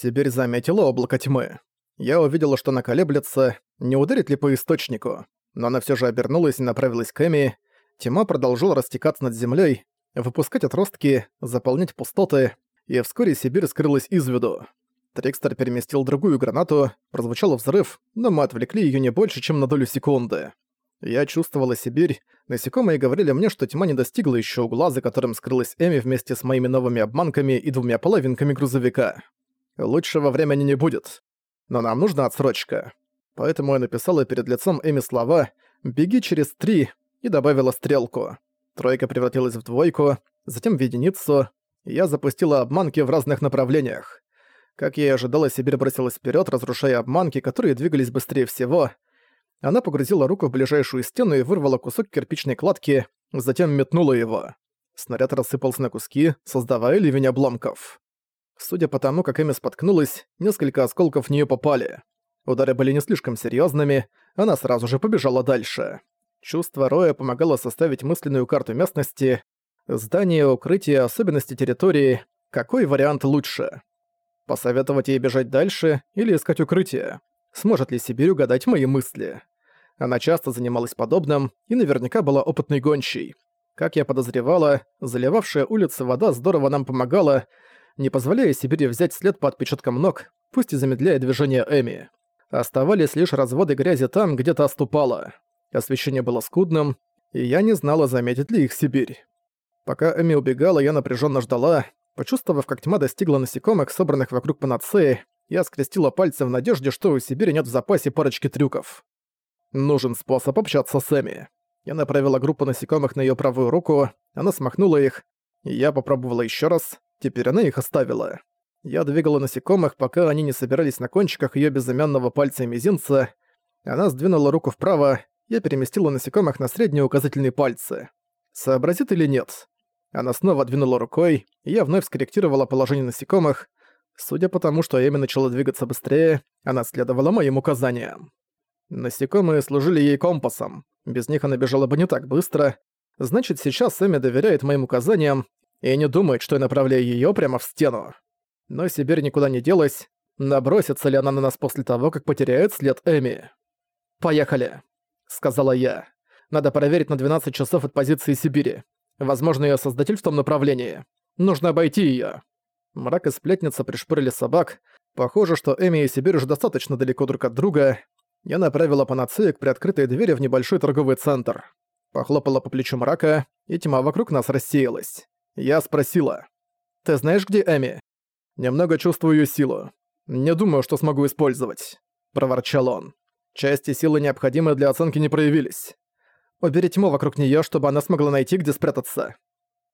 Сибирь заметила облако тьмы. Я увидела, что она колеблется, не ударит ли по источнику, но она все же обернулась и направилась к Эми. Тьма продолжила растекаться над землей, выпускать отростки, заполнять пустоты, и вскоре Сибирь скрылась из виду. Трикстер переместил другую гранату, прозвучал взрыв, но мы отвлекли ее не больше, чем на долю секунды. Я чувствовала Сибирь, насекомые говорили мне, что тьма не достигла еще угла, за которым скрылась Эми вместе с моими новыми обманками и двумя половинками грузовика. Лучшего времени не будет. Но нам нужна отсрочка. Поэтому я написала перед лицом Эми слова «Беги через три» и добавила стрелку. Тройка превратилась в двойку, затем в единицу, и я запустила обманки в разных направлениях. Как я и ожидала, Сибирь бросилась вперед, разрушая обманки, которые двигались быстрее всего. Она погрузила руку в ближайшую стену и вырвала кусок кирпичной кладки, затем метнула его. Снаряд рассыпался на куски, создавая ливень обломков. Судя по тому, как Эми споткнулась, несколько осколков в нее попали. Удары были не слишком серьезными, она сразу же побежала дальше. Чувство Роя помогало составить мысленную карту местности, здание, укрытие, особенности территории, какой вариант лучше. Посоветовать ей бежать дальше или искать укрытие. Сможет ли Сибирь угадать мои мысли? Она часто занималась подобным и наверняка была опытной гончей. Как я подозревала, заливавшая улицы вода здорово нам помогала, не позволяя Сибири взять след по отпечаткам ног, пусть и замедляя движение Эми. Оставались лишь разводы грязи там, где то оступала. Освещение было скудным, и я не знала, заметит ли их Сибирь. Пока Эми убегала, я напряженно ждала, Почувствовав, как тьма достигла насекомых, собранных вокруг панацеи, я скрестила пальцы в надежде, что у Сибири нет в запасе парочки трюков. Нужен способ общаться с Эми. Я направила группу насекомых на её правую руку, она смахнула их, и я попробовала ещё раз, теперь она их оставила. Я двигала насекомых, пока они не собирались на кончиках её безымянного пальца и мизинца. Она сдвинула руку вправо, я переместила насекомых на средние указательные пальцы. Сообразит или нет? Она снова двинула рукой, и я вновь скорректировала положение насекомых. Судя по тому, что Эми начала двигаться быстрее, она следовала моим указаниям. Насекомые служили ей компасом. Без них она бежала бы не так быстро. Значит, сейчас Эми доверяет моим указаниям и не думает, что я направляю её прямо в стену. Но Сибирь никуда не делась. Набросится ли она на нас после того, как потеряет след Эми? «Поехали», — сказала я. «Надо проверить на 12 часов от позиции Сибири. Возможно, ее создатель в том направлении. Нужно обойти ее. Мрак и сплетница пришпорили собак. Похоже, что Эми и Сибирь уже достаточно далеко друг от друга. Я направила панацею к приоткрытой двери в небольшой торговый центр. Похлопала по плечу мрака, и тьма вокруг нас рассеялась. Я спросила. «Ты знаешь, где Эми?» «Немного чувствую ее силу. Не думаю, что смогу использовать», — проворчал он. «Части силы, необходимые для оценки, не проявились. Убери тьму вокруг неё, чтобы она смогла найти, где спрятаться».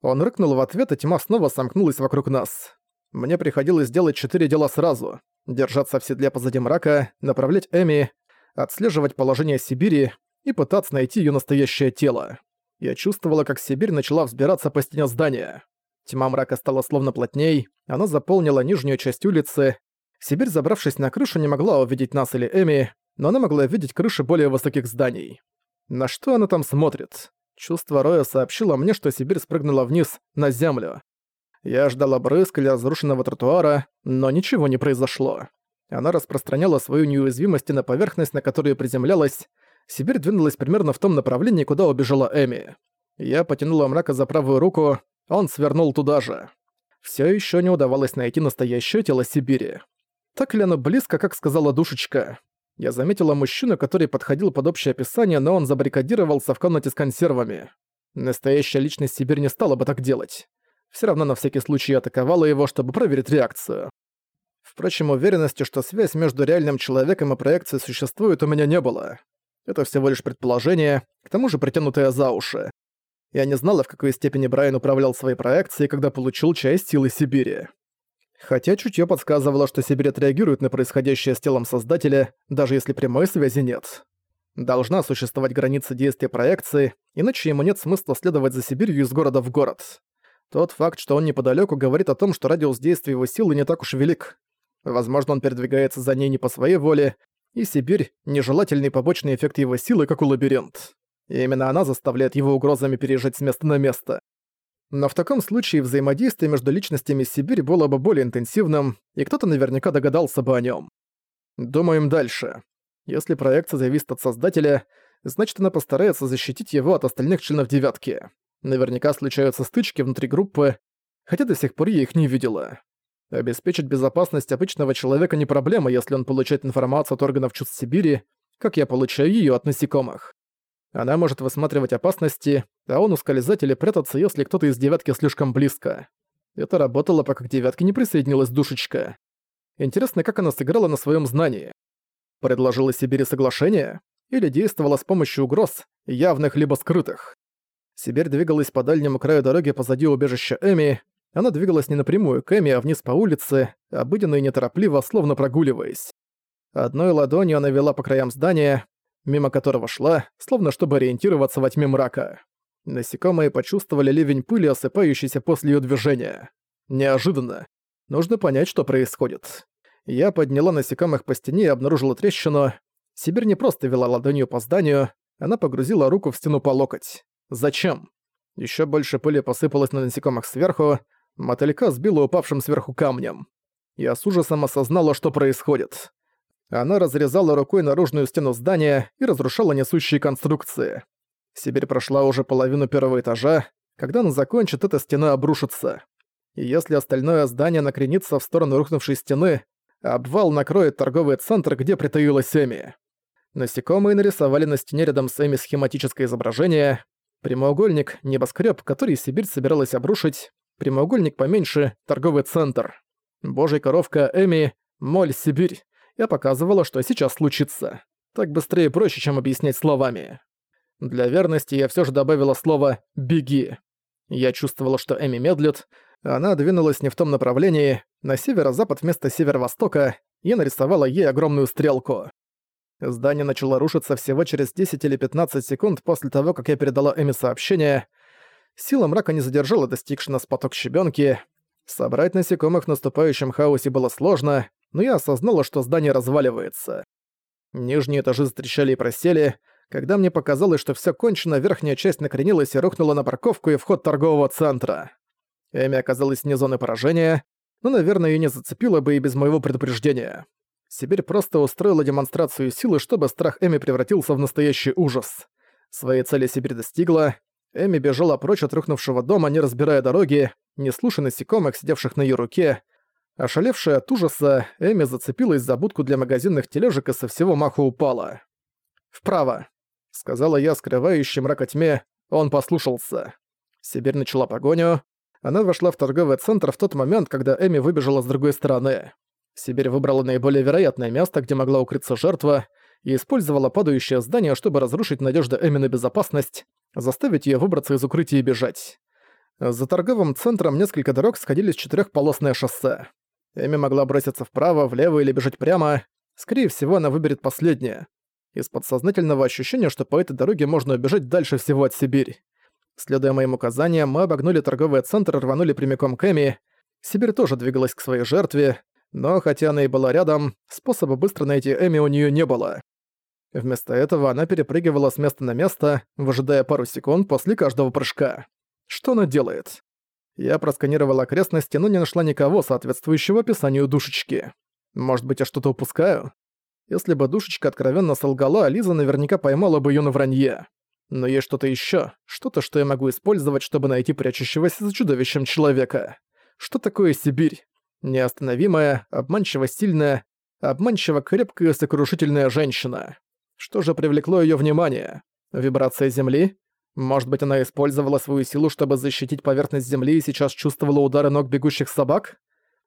Он рыкнул в ответ, и тьма снова сомкнулась вокруг нас. Мне приходилось делать четыре дела сразу. Держаться в седле позади мрака, направлять Эми, отслеживать положение Сибири и пытаться найти её настоящее тело. Я чувствовала, как Сибирь начала взбираться по стене здания. Тьма мрака стала словно плотней, она заполнила нижнюю часть улицы. Сибирь, забравшись на крышу, не могла увидеть нас или Эми, но она могла видеть крыши более высоких зданий. На что она там смотрит? Чувство Роя сообщило мне, что Сибирь спрыгнула вниз, на землю. Я ждала брызг или разрушенного тротуара, но ничего не произошло. Она распространяла свою неуязвимость на поверхность, на которую приземлялась. Сибирь двинулась примерно в том направлении, куда убежала Эми. Я потянула мрака за правую руку, он свернул туда же. Все еще не удавалось найти настоящее тело Сибири. Так ли оно близко, как сказала душечка? Я заметила мужчину, который подходил под общее описание, но он забаррикадировался в комнате с консервами. Настоящая личность Сибирь не стала бы так делать. Все равно на всякий случай атаковала его, чтобы проверить реакцию. Впрочем, уверенности, что связь между реальным человеком и проекцией существует, у меня не было. Это всего лишь предположение, к тому же притянутое за уши. Я не знала, в какой степени Брайан управлял своей проекцией, когда получил часть силы Сибири. Хотя чутье подсказывало, что Сибирь отреагирует на происходящее с телом Создателя, даже если прямой связи нет. Должна существовать граница действия проекции, иначе ему нет смысла следовать за Сибирью из города в город. Тот факт, что он неподалеку, говорит о том, что радиус действия его силы не так уж велик. Возможно, он передвигается за ней не по своей воле, и Сибирь — нежелательный побочный эффект его силы, как у лабиринт. И именно она заставляет его угрозами переезжать с места на место. Но в таком случае взаимодействие между личностями Сибири было бы более интенсивным, и кто-то наверняка догадался бы о нем. Думаем дальше. Если проекция зависит от создателя, значит она постарается защитить его от остальных членов девятки. Наверняка случаются стычки внутри группы, хотя до сих пор я их не видела. Обеспечить безопасность обычного человека не проблема, если он получает информацию от органов чувств Сибири, как я получаю её от насекомых. Она может высматривать опасности, а он ускользать или прятаться, если кто-то из девятки слишком близко. Это работало, пока к девятке не присоединилась душечка. Интересно, как она сыграла на своем знании. Предложила Сибири соглашение? Или действовала с помощью угроз, явных либо скрытых? Сибирь двигалась по дальнему краю дороги позади убежища Эми. Она двигалась не напрямую к Эми, а вниз по улице, обыденно и неторопливо, словно прогуливаясь. Одной ладонью она вела по краям здания, мимо которого шла, словно чтобы ориентироваться во тьме мрака. Насекомые почувствовали ливень пыли, осыпающийся после её движения. Неожиданно. Нужно понять, что происходит. Я подняла насекомых по стене и обнаружила трещину. Сибирь не просто вела ладонью по зданию, она погрузила руку в стену по локоть. Зачем? Ещё больше пыли посыпалось на насекомых сверху, мотылька сбила упавшим сверху камнем. Я с ужасом осознала, что происходит. Она разрезала рукой наружную стену здания и разрушала несущие конструкции. Сибирь прошла уже половину первого этажа. Когда она закончит, эта стена обрушится. И если остальное здание накренится в сторону рухнувшей стены, обвал накроет торговый центр, где притаилась Эми. Насекомые нарисовали на стене рядом с Эми схематическое изображение. Прямоугольник — небоскреб, который Сибирь собиралась обрушить. Прямоугольник поменьше — торговый центр. Божья коровка Эми — моль Сибирь. Я показывала, что сейчас случится. Так быстрее и проще, чем объяснять словами. Для верности я все же добавила слово «беги». Я чувствовала, что Эми медлит, она двинулась не в том направлении, на северо-запад вместо северо-востока, и нарисовала ей огромную стрелку. Здание начало рушиться всего через 10 или 15 секунд после того, как я передала Эми сообщение. Сила мрака не задержала достигший нас поток щебенки. Собрать насекомых в наступающем хаосе было сложно, но я осознала, что здание разваливается. Нижние этажи затрещали и просели. Когда мне показалось, что все кончено, верхняя часть накренилась и рухнула на парковку и вход торгового центра. Эми оказалась вне зоны поражения, но, наверное, ее не зацепило бы и без моего предупреждения. Сибирь просто устроила демонстрацию силы, чтобы страх Эми превратился в настоящий ужас. Своей цели Сибирь достигла. Эми бежала прочь от рухнувшего дома, не разбирая дороги, не слушая насекомых, сидевших на ее руке, Ошалевшая от ужаса, Эми зацепилась за будку для магазинных тележек и со всего маху упала. «Вправо», — сказала я, скрывающий мрак тьме, он послушался. Сибирь начала погоню. Она вошла в торговый центр в тот момент, когда Эми выбежала с другой стороны. Сибирь выбрала наиболее вероятное место, где могла укрыться жертва, и использовала падающее здание, чтобы разрушить надежду Эми на безопасность, заставить ее выбраться из укрытия и бежать. За торговым центром несколько дорог сходились четырехполосное шоссе. Эми могла броситься вправо, влево или бежать прямо. Скорее всего, она выберет последнее. Из подсознательного ощущения, что по этой дороге можно убежать дальше всего от Сибири. Следуя моим указаниям, мы обогнули торговый центр и рванули прямиком к Эми. Сибирь тоже двигалась к своей жертве, но хотя она и была рядом, способа быстро найти Эми у нее не было. Вместо этого она перепрыгивала с места на место, выжидая пару секунд после каждого прыжка. Что она делает? Я просканировал окрестности, но не нашла никого, соответствующего описанию душечки. Может быть, я что-то упускаю? Если бы душечка откровенно солгала, Лиза наверняка поймала бы её на вранье. Но есть что-то ещё, что-то, что я могу использовать, чтобы найти прячущегося за чудовищем человека. Что такое Сибирь? Неостановимая, обманчиво сильная, обманчиво крепкая сокрушительная женщина. Что же привлекло её внимание? Вибрация Земли? Может быть, она использовала свою силу, чтобы защитить поверхность земли и сейчас чувствовала удары ног бегущих собак?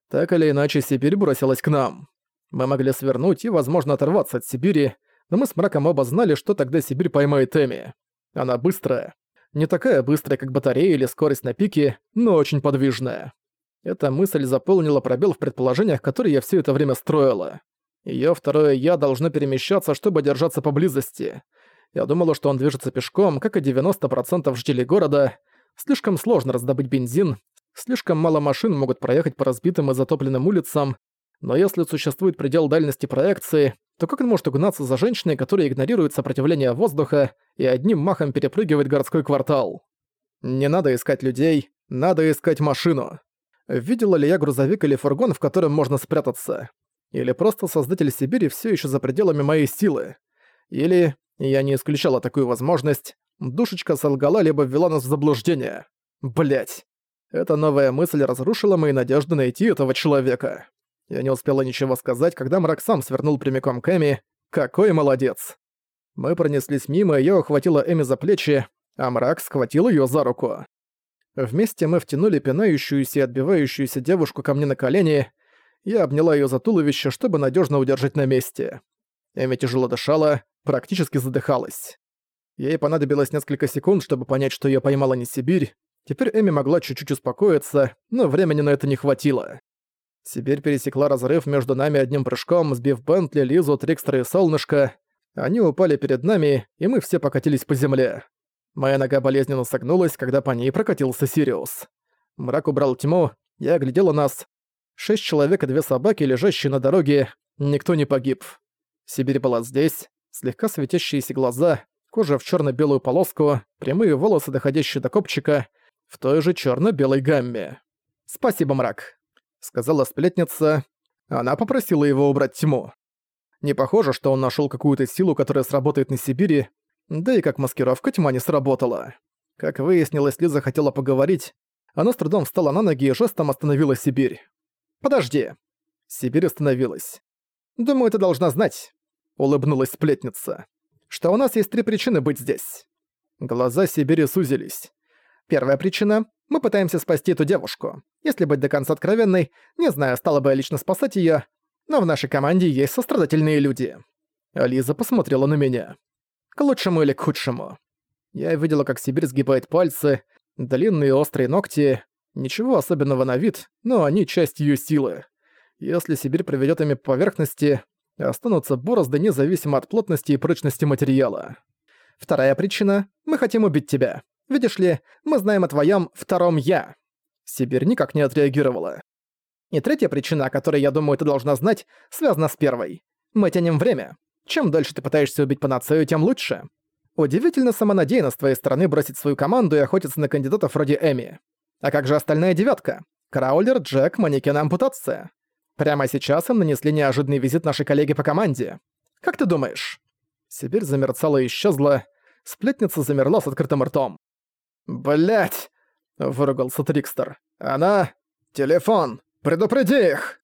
Так или иначе, Сибирь бросилась к нам. Мы могли свернуть и, возможно, оторваться от Сибири, но мы с мраком оба знали, что тогда Сибирь поймает Эми. Она быстрая. Не такая быстрая, как батарея или скорость на пике, но очень подвижная. Эта мысль заполнила пробел в предположениях, которые я все это время строила. Её второе «я» должно перемещаться, чтобы держаться поблизости — я думала, что он движется пешком, как и 90% жителей города. Слишком сложно раздобыть бензин, слишком мало машин могут проехать по разбитым и затопленным улицам, но если существует предел дальности проекции, то как он может угнаться за женщиной, которая игнорирует сопротивление воздуха и одним махом перепрыгивает городской квартал? Не надо искать людей, Надо искать машину. Видела ли я грузовик или фургон, в котором можно спрятаться? Или просто Создатель Сибири все еще за пределами моей силы? Или, я не исключала такую возможность, душечка солгала либо ввела нас в заблуждение. Блять. Эта новая мысль разрушила мои надежды найти этого человека. Я не успела ничего сказать, когда мрак сам свернул прямиком к Эми. Какой молодец. Мы пронеслись мимо, я ухватила Эми за плечи, а мрак схватил ее за руку. Вместе мы втянули пинающуюся и отбивающуюся девушку ко мне на колени. Я обняла ее за туловище, чтобы надежно удержать на месте. Эми тяжело дышала, практически задыхалась. Ей понадобилось несколько секунд, чтобы понять, что ее поймала не Сибирь. Теперь Эми могла чуть-чуть успокоиться, но времени на это не хватило. Сибирь пересекла разрыв между нами одним прыжком, сбив Бентли, Лизу, Трикстера и Солнышко. Они упали перед нами, и мы все покатились по земле. Моя нога болезненно согнулась, когда по ней прокатился Сириус. Мрак убрал тьму, я оглядела нас. Шесть человек и две собаки, лежащие на дороге, никто не погиб. Сибирь была здесь, слегка светящиеся глаза, кожа в черно белую полоску, прямые волосы, доходящие до копчика, в той же черно белой гамме. «Спасибо, мрак», — сказала сплетница. Она попросила его убрать тьму. Не похоже, что он нашел какую-то силу, которая сработает на Сибири, да и как маскировка тьма не сработала. Как выяснилось, Лиза хотела поговорить, она с трудом встала на ноги и жестом остановила Сибирь. «Подожди». Сибирь остановилась. «Думаю, ты должна знать», — улыбнулась сплетница, «что у нас есть три причины быть здесь». Глаза Сибири сузились. Первая причина — мы пытаемся спасти эту девушку. Если быть до конца откровенной, не знаю, стала бы я лично спасать её, но в нашей команде есть сострадательные люди». Ализа посмотрела на меня. К лучшему или к худшему. Я видела, как Сибирь сгибает пальцы, длинные острые ногти. Ничего особенного на вид, но они часть её силы. Если Сибирь проведёт ими по поверхности, останутся борозды независимо от плотности и прочности материала. Вторая причина — мы хотим убить тебя. Видишь ли, мы знаем о твоём втором «я». Сибирь никак не отреагировала. И третья причина, о которой, я думаю, ты должна знать, связана с первой. Мы тянем время. Чем дольше ты пытаешься убить панацею, тем лучше. Удивительно самонадеянно с твоей стороны бросить свою команду и охотиться на кандидатов вроде Эми. А как же остальная девятка? Краулер, Джек, манекен ампутация. Прямо сейчас им нанесли неожиданный визит нашей коллеге по команде. Как ты думаешь? Сибирь замерцала и исчезла. Сплетница замерла с открытым ртом. Блять! выругался Трикстер. «Она... Телефон! Предупреди их!»